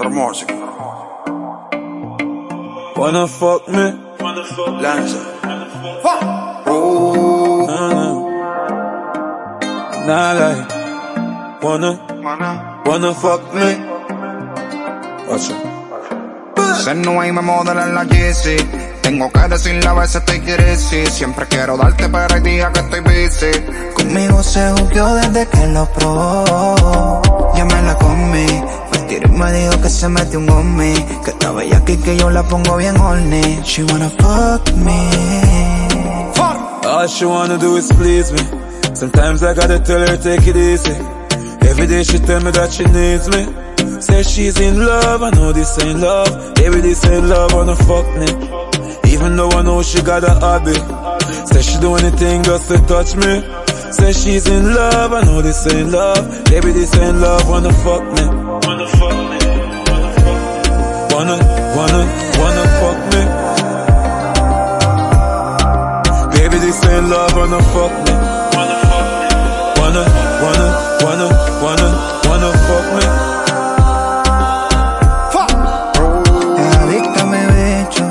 Hermoso. Wanna fuck me? Lanza. Ooh. Nah, like. Wanna, wanna fuck me? Watch it. Se no hay me modela en la Yeezy Tengo que decirle a veces estoy crazy Siempre quiero darte pero hay días que estoy busy Conmigo se jugó desde que lo probó Ya me dijo que se metió un Que está bella aquí que yo la pongo bien horny She wanna fuck me All she wanna do is please me. Sometimes I gotta tell her take it easy. Every day she tell me that she needs me. Say she's in love, I know this ain't love. Baby, this ain't love, wanna fuck me. Even though I know she got a hobby. Say she do anything just to touch me. Say she's in love, I know this ain't love. Baby, this ain't love, wanna fuck me. Wanna fuck me. Wanna fuck me. Wanna, wanna, wanna, wanna, wanna fuck me. Es adicta a mi bicho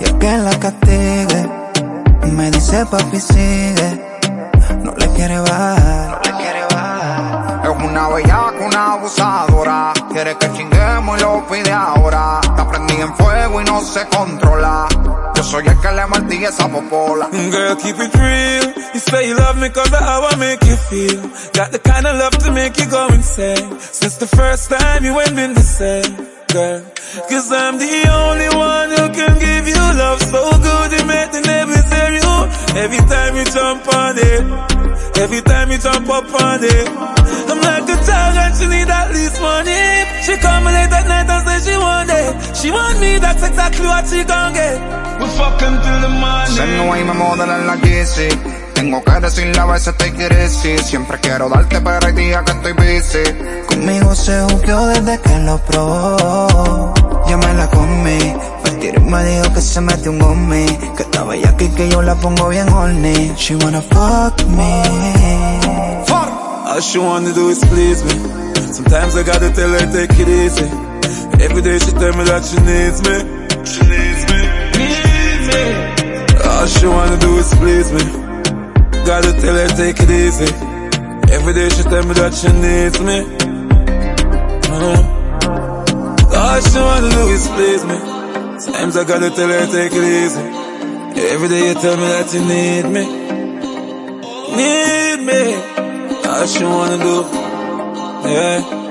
Y es que la castigue. Me dice papi sigue No le quiere bajar. No le quiere bajar. Es una bellaca, una abusadora. Quiere que chinguemos y lo pide ahora. Está prendida en fuego y no se controla soy el que le martilla esa popola mm, Girl, keep it real. You say you love me cause of how I make you feel. Got the kind of love to make you go insane. Since the first time you ain't been the same, girl. Cause I'm the only one who can give you love so good you make the neighbors hear you. Every time you jump on it. Every time you jump up on it. I'm like a dog and she need at least money. She want it. She want me, that's exactly what she gon' get. We fucking till the morning. Se no hay me modela en la Yeezy Tengo que decirle a veces estoy crazy Siempre quiero darte pero hay días que estoy busy Conmigo se jugó desde que lo probó Ya me la comí y me dijo que se metió un gommi Que está bella aquí que yo la pongo bien horny She wanna fuck me All she wanna do is please me. Sometimes I gotta tell her take it easy. Every day she tell me that she needs me. She needs me. Needs me. All she wanna do is please me. Gotta tell her take it easy. Every day she tell me that she needs me. Uh-huh. All she wanna do is please me. Sometimes I gotta tell her take it easy. Every day you tell me that you need me. Need me. All she wanna do, yeah.